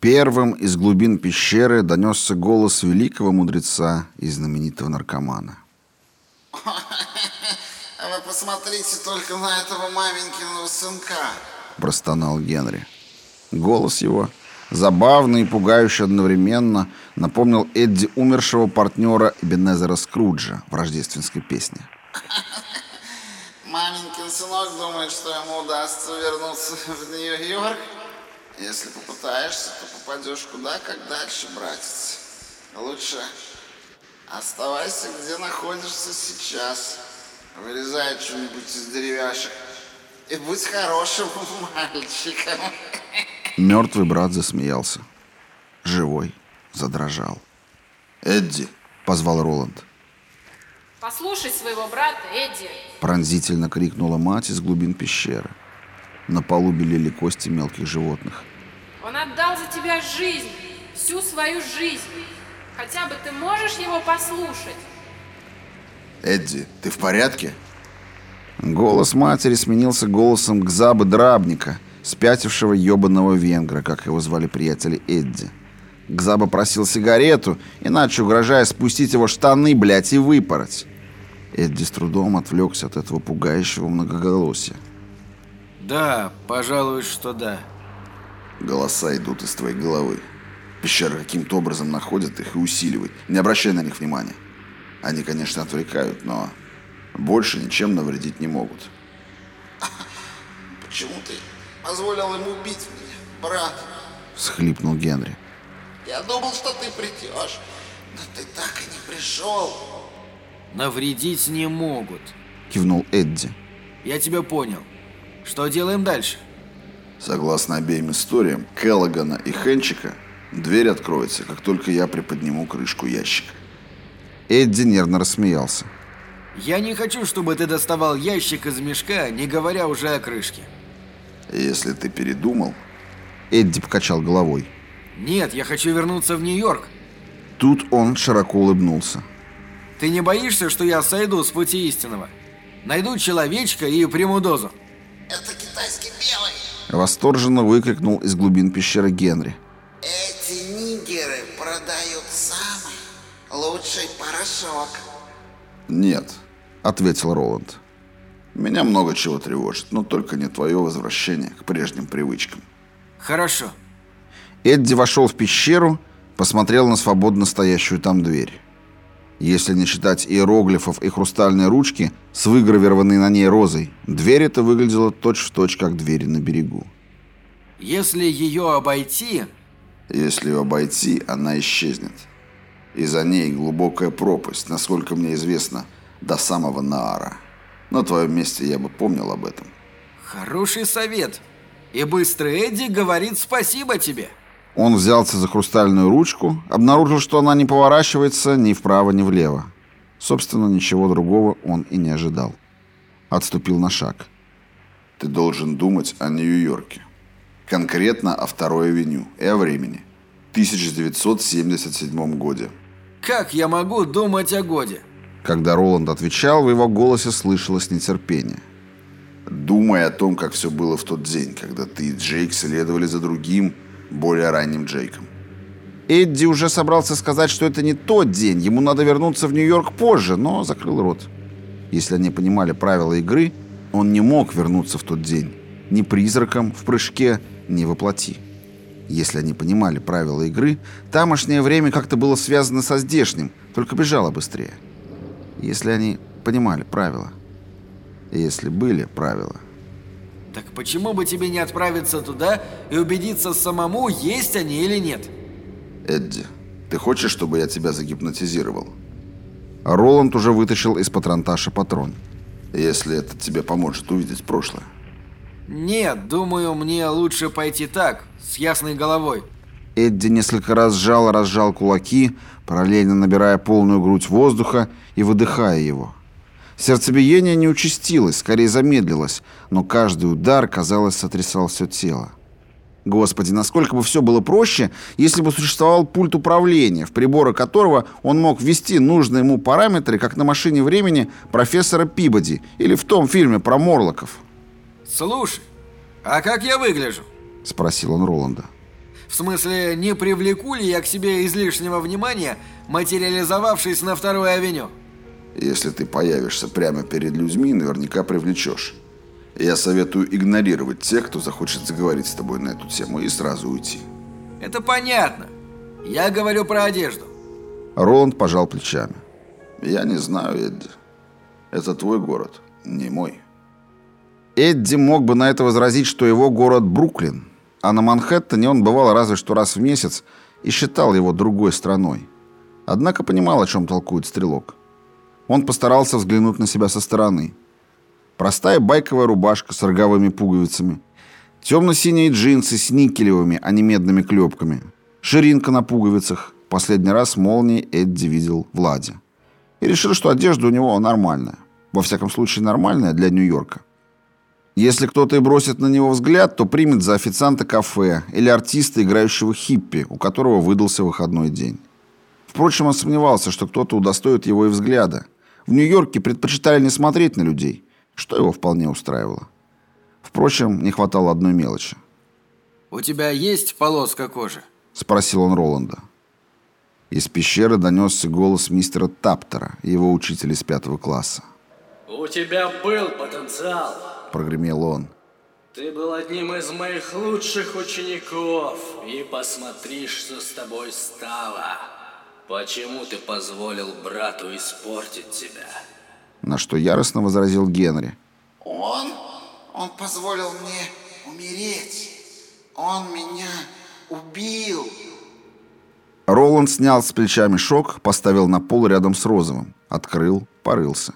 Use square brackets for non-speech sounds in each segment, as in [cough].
Первым из глубин пещеры донесся голос великого мудреца и знаменитого наркомана. [laughs] Вы посмотрите только на этого маменькиного сынка. Простонал Генри. Голос его, забавный и пугающий одновременно, напомнил Эдди умершего партнера Эбенезера Скруджа в рождественской песне. [laughs] Маменькин сынок думает, что ему удастся вернуться в Нью-Йорк. Если попытаешься, то попадешь куда как дальше, братец. Лучше оставайся, где находишься сейчас. Вырезай что-нибудь из деревяшек. И будь хорошим [laughs] мальчиком. Мертвый брат засмеялся. Живой задрожал. «Эдди!» — позвал Роланд. Послушай своего брата, Эдди. Пронзительно крикнула мать из глубин пещеры. На полу белели кости мелких животных. Тебя жизнь, всю свою жизнь. Хотя бы ты можешь его послушать. «Эдди, ты в порядке?» Голос матери сменился голосом Гзабы Драбника, спятившего ебаного венгра, как его звали приятели Эдди. Гзаба просил сигарету, иначе угрожая спустить его штаны, блядь, и выпороть. Эдди с трудом отвлекся от этого пугающего многоголосия. Да, пожалуй, что да. Голоса идут из твоей головы. Пещера каким-то образом находит их и усиливает. Не обращай на них внимания. Они, конечно, отвлекают, но больше ничем навредить не могут. Почему ты позволил ему убить меня, брат? Всхлипнул Генри. Я думал, что ты придешь, но ты так и не пришел. Навредить не могут. Кивнул Эдди. Я тебя понял. Что делаем дальше? Согласно обеим историям Келлогана и Хенчика, дверь откроется, как только я приподниму крышку ящика. Эдди нервно рассмеялся. Я не хочу, чтобы ты доставал ящик из мешка, не говоря уже о крышке. Если ты передумал... Эдди покачал головой. Нет, я хочу вернуться в Нью-Йорк. Тут он широко улыбнулся. Ты не боишься, что я сойду с пути истинного? Найду человечка и приму дозу. Это. Восторженно выкрикнул из глубин пещеры Генри. Эти нигеры продают самый лучший порошок. «Нет», — ответил Роланд. «Меня много чего тревожит, но только не твое возвращение к прежним привычкам». Хорошо. Эдди вошел в пещеру, посмотрел на свободно стоящую там дверь. Если не считать иероглифов и хрустальной ручки с выгравированной на ней розой, дверь эта выглядела точь-в-точь, точь, как двери на берегу. Если ее обойти... Если ее обойти, она исчезнет. И за ней глубокая пропасть, насколько мне известно, до самого Наара. На твоем месте я бы помнил об этом. Хороший совет. И быстрый Эдди говорит спасибо тебе. Он взялся за хрустальную ручку, обнаружил, что она не поворачивается ни вправо, ни влево. Собственно, ничего другого он и не ожидал. Отступил на шаг. «Ты должен думать о Нью-Йорке. Конкретно о Второй авеню и о времени. 1977 годе». «Как я могу думать о годе?» Когда Роланд отвечал, в его голосе слышалось нетерпение. «Думай о том, как все было в тот день, когда ты и Джейк следовали за другим, более ранним Джейком. Эдди уже собрался сказать, что это не тот день, ему надо вернуться в Нью-Йорк позже, но закрыл рот. Если они понимали правила игры, он не мог вернуться в тот день. Ни призраком в прыжке, ни воплоти. Если они понимали правила игры, тамошнее время как-то было связано со здешним, только бежало быстрее. Если они понимали правила. Если были правила. Так почему бы тебе не отправиться туда и убедиться самому, есть они или нет? Эдди, ты хочешь, чтобы я тебя загипнотизировал? Роланд уже вытащил из патронташа патрон. Если это тебе поможет увидеть прошлое. Нет, думаю, мне лучше пойти так, с ясной головой. Эдди несколько раз сжал и разжал кулаки, параллельно набирая полную грудь воздуха и выдыхая его. Сердцебиение не участилось, скорее замедлилось, но каждый удар, казалось, сотрясал все тело. Господи, насколько бы все было проще, если бы существовал пульт управления, в приборы которого он мог ввести нужные ему параметры, как на машине времени профессора Пибоди или в том фильме про Морлоков. «Слушай, а как я выгляжу?» — спросил он Роланда. В смысле, не привлеку ли я к себе излишнего внимания, материализовавшись на второй авеню? Если ты появишься прямо перед людьми, наверняка привлечешь. Я советую игнорировать тех, кто захочет заговорить с тобой на эту тему, и сразу уйти. Это понятно. Я говорю про одежду. Роланд пожал плечами. Я не знаю, Эдди. Это твой город, не мой. Эдди мог бы на это возразить, что его город Бруклин, а на Манхэттене он бывал разве что раз в месяц и считал его другой страной. Однако понимал, о чем толкует стрелок. Он постарался взглянуть на себя со стороны. Простая байковая рубашка с роговыми пуговицами, темно-синие джинсы с никелевыми, а не медными клепками, ширинка на пуговицах. Последний раз молнии Эдди видел Влади. И решил, что одежда у него нормальная. Во всяком случае, нормальная для Нью-Йорка. Если кто-то и бросит на него взгляд, то примет за официанта кафе или артиста, играющего хиппи, у которого выдался выходной день. Впрочем, он сомневался, что кто-то удостоит его и взгляда. В Нью-Йорке предпочитали не смотреть на людей, что его вполне устраивало. Впрочем, не хватало одной мелочи. «У тебя есть полоска кожи?» — спросил он Роланда. Из пещеры донесся голос мистера Таптера, его учителя из пятого класса. «У тебя был потенциал», — прогремел он. «Ты был одним из моих лучших учеников, и посмотри, что с тобой стало. Почему ты позволил брату испортить тебя?» На что яростно возразил Генри. Он? Он позволил мне умереть. Он меня убил. Роланд снял с плеча мешок, поставил на пол рядом с розовым. Открыл, порылся.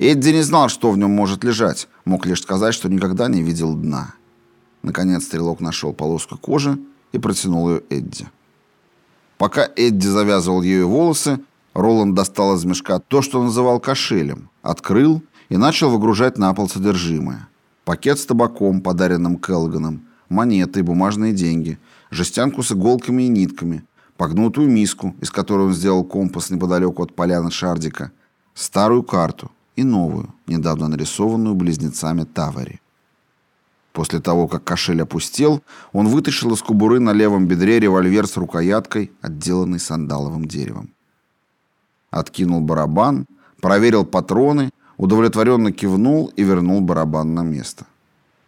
Эдди не знал, что в нем может лежать. Мог лишь сказать, что никогда не видел дна. Наконец стрелок нашел полоску кожи и протянул ее Эдди. Пока Эдди завязывал ею волосы, Роланд достал из мешка то, что называл кошелем, открыл и начал выгружать на пол содержимое. Пакет с табаком, подаренным Келганом, монеты и бумажные деньги, жестянку с иголками и нитками, погнутую миску, из которой он сделал компас неподалеку от поляны Шардика, старую карту и новую, недавно нарисованную близнецами Тавари. После того, как кошель опустел, он вытащил из кобуры на левом бедре револьвер с рукояткой, отделанный сандаловым деревом. Откинул барабан, проверил патроны, удовлетворенно кивнул и вернул барабан на место.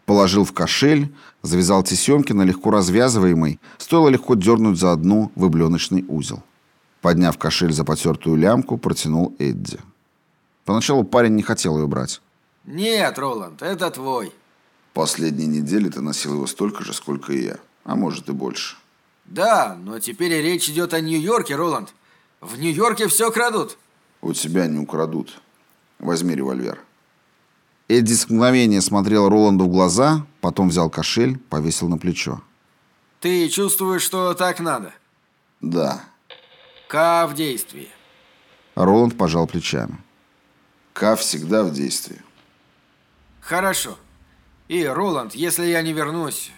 Положил в кошель, завязал тесемки на легко развязываемый, стоило легко дернуть за одну выблёночный узел. Подняв кошель за потертую лямку, протянул Эдди. Поначалу парень не хотел ее брать. «Нет, Роланд, это твой». Последние недели ты носил его столько же, сколько и я. А может и больше. Да, но теперь речь идет о Нью-Йорке, Роланд. В Нью-Йорке все крадут. У тебя не украдут. Возьми револьвер. Эдди с мгновения смотрел Роланду в глаза, потом взял кошель, повесил на плечо. Ты чувствуешь, что так надо? Да. К в действии. Роланд пожал плечами. К всегда в действии. Хорошо. И, Роланд, если я не вернусь,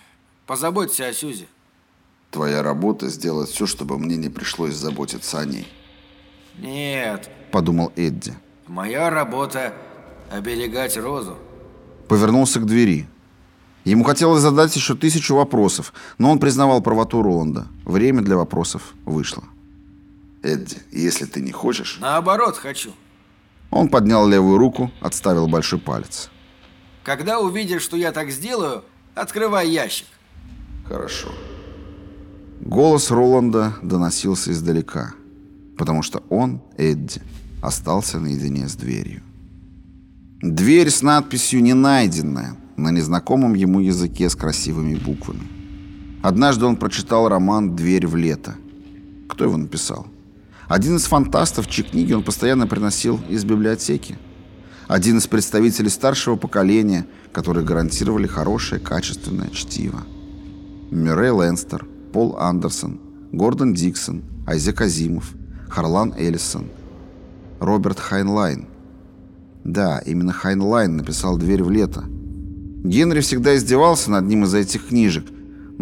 позаботься о Сюзе. Твоя работа сделать все, чтобы мне не пришлось заботиться о ней. Нет, подумал Эдди. Моя работа оберегать Розу. Повернулся к двери. Ему хотелось задать еще тысячу вопросов, но он признавал правоту Роланда. Время для вопросов вышло. Эдди, если ты не хочешь... Наоборот, хочу. Он поднял левую руку, отставил большой палец. Когда увидишь, что я так сделаю, открывай ящик. Хорошо. Голос Роланда доносился издалека, потому что он, Эдди, остался наедине с дверью. Дверь с надписью «Не найденная» на незнакомом ему языке с красивыми буквами. Однажды он прочитал роман «Дверь в лето». Кто его написал? Один из фантастов, чьи книги он постоянно приносил из библиотеки. Один из представителей старшего поколения, которые гарантировали хорошее, качественное чтиво. Мюррей Лейнстер, Пол Андерсон, Гордон Диксон, Айзек Азимов, Харлан Эллисон, Роберт Хайнлайн. Да, именно Хайнлайн написал «Дверь в лето». Генри всегда издевался над ним из-за этих книжек,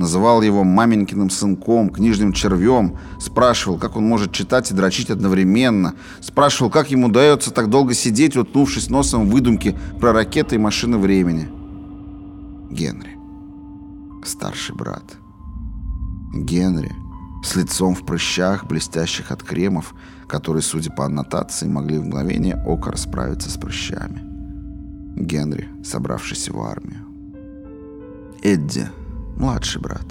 называл его маменькиным сынком, книжным червем, спрашивал, как он может читать и дрочить одновременно, спрашивал, как ему удается так долго сидеть, уткнувшись носом в выдумки про ракеты и машины времени. Генри. Старший брат. Генри с лицом в прыщах, блестящих от кремов, которые, судя по аннотации, могли в мгновение ока расправиться с прыщами. Генри, собравшийся в армию. Эдди, младший брат.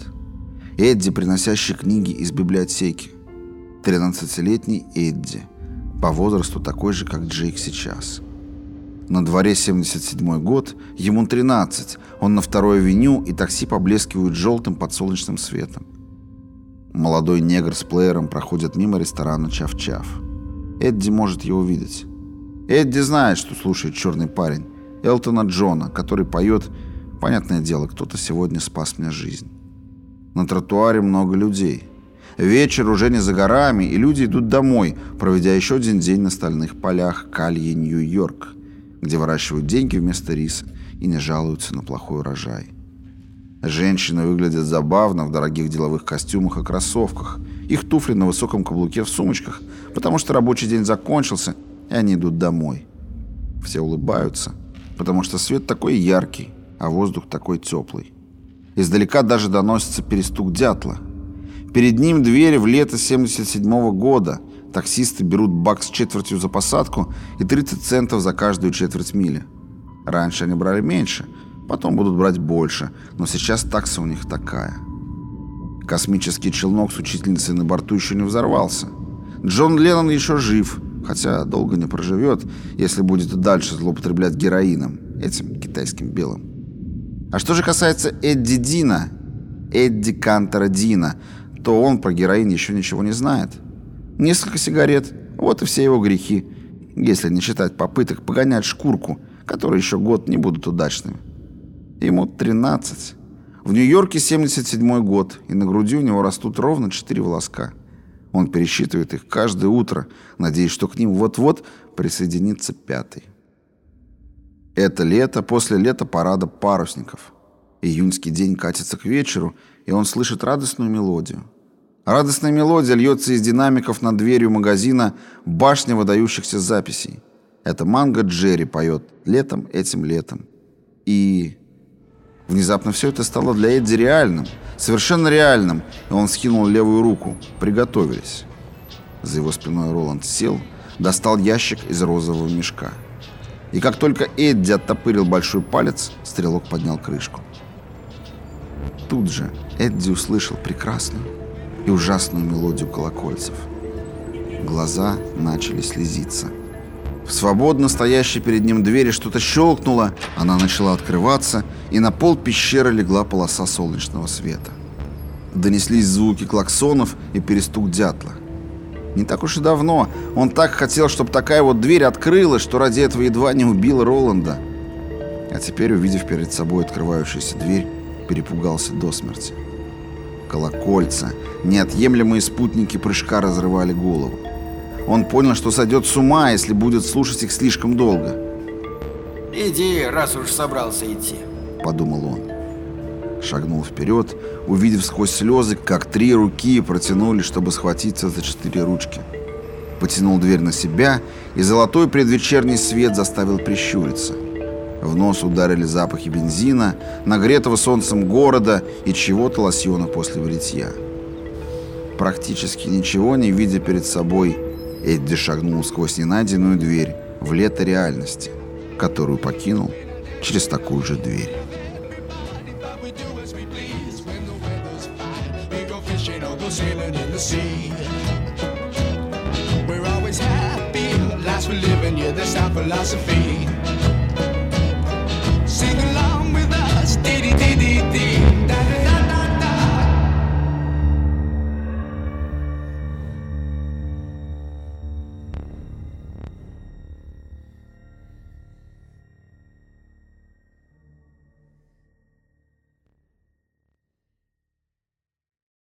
Эдди, приносящий книги из библиотеки. 13-летний Эдди, по возрасту такой же, как Джейк сейчас. На дворе 77 год, ему 13, он на второй авеню, и такси поблескивают желтым под солнечным светом. Молодой негр с плеером проходит мимо ресторана Чав-Чав. Эдди может его видеть. Эдди знает, что слушает черный парень, Элтона Джона, который поет «Понятное дело, кто-то сегодня спас мне жизнь». На тротуаре много людей. Вечер уже не за горами, и люди идут домой, проведя еще один день на стальных полях Калье, Нью-Йорк, где выращивают деньги вместо риса и не жалуются на плохой урожай. Женщины выглядят забавно в дорогих деловых костюмах и кроссовках. Их туфли на высоком каблуке в сумочках, потому что рабочий день закончился, и они идут домой. Все улыбаются, потому что свет такой яркий, а воздух такой теплый. Издалека даже доносится перестук дятла. Перед ним дверь в лето 77 -го года. Таксисты берут бак с четвертью за посадку и 30 центов за каждую четверть мили. Раньше они брали меньше – Потом будут брать больше, но сейчас такса у них такая. Космический челнок с учительницей на борту еще не взорвался. Джон Леннон еще жив, хотя долго не проживет, если будет дальше злоупотреблять героином, этим китайским белым. А что же касается Эдди Дина, Эдди Кантера Дина, то он про героин еще ничего не знает. Несколько сигарет, вот и все его грехи, если не считать попыток погонять шкурку, которые еще год не будут удачными. Ему 13. В Нью-Йорке 77 год, и на груди у него растут ровно 4 волоска. Он пересчитывает их каждое утро, надеясь, что к ним вот-вот присоединится пятый. Это лето после лета парада парусников. Июньский день катится к вечеру, и он слышит радостную мелодию. Радостная мелодия льется из динамиков над дверью магазина «Башня выдающихся записей». Это Манго Джерри поет «Летом этим летом». И Внезапно все это стало для Эдди реальным, совершенно реальным, и он скинул левую руку. Приготовились. За его спиной Роланд сел, достал ящик из розового мешка. И как только Эдди оттопырил большой палец, стрелок поднял крышку. Тут же Эдди услышал прекрасную и ужасную мелодию колокольцев. Глаза начали слезиться. В свободно стоящей перед ним двери что-то щелкнуло, она начала открываться, и на пол пещеры легла полоса солнечного света. Донеслись звуки клаксонов и перестук дятла. Не так уж и давно он так хотел, чтобы такая вот дверь открылась, что ради этого едва не убил Роланда. А теперь, увидев перед собой открывающуюся дверь, перепугался до смерти. Колокольца, неотъемлемые спутники прыжка разрывали голову. Он понял, что сойдет с ума, если будет слушать их слишком долго. «Иди, раз уж собрался идти», — подумал он. Шагнул вперед, увидев сквозь слезы, как три руки протянули, чтобы схватиться за четыре ручки. Потянул дверь на себя, и золотой предвечерний свет заставил прищуриться. В нос ударили запахи бензина, нагретого солнцем города и чего-то лосьона после бритья. Практически ничего не видя перед собой, Эдди шагнул сквозь ненайденную дверь в лето реальности, которую покинул через такую же дверь. sailing in the sea. We're always happy, lives we're living, yeah, that's our philosophy.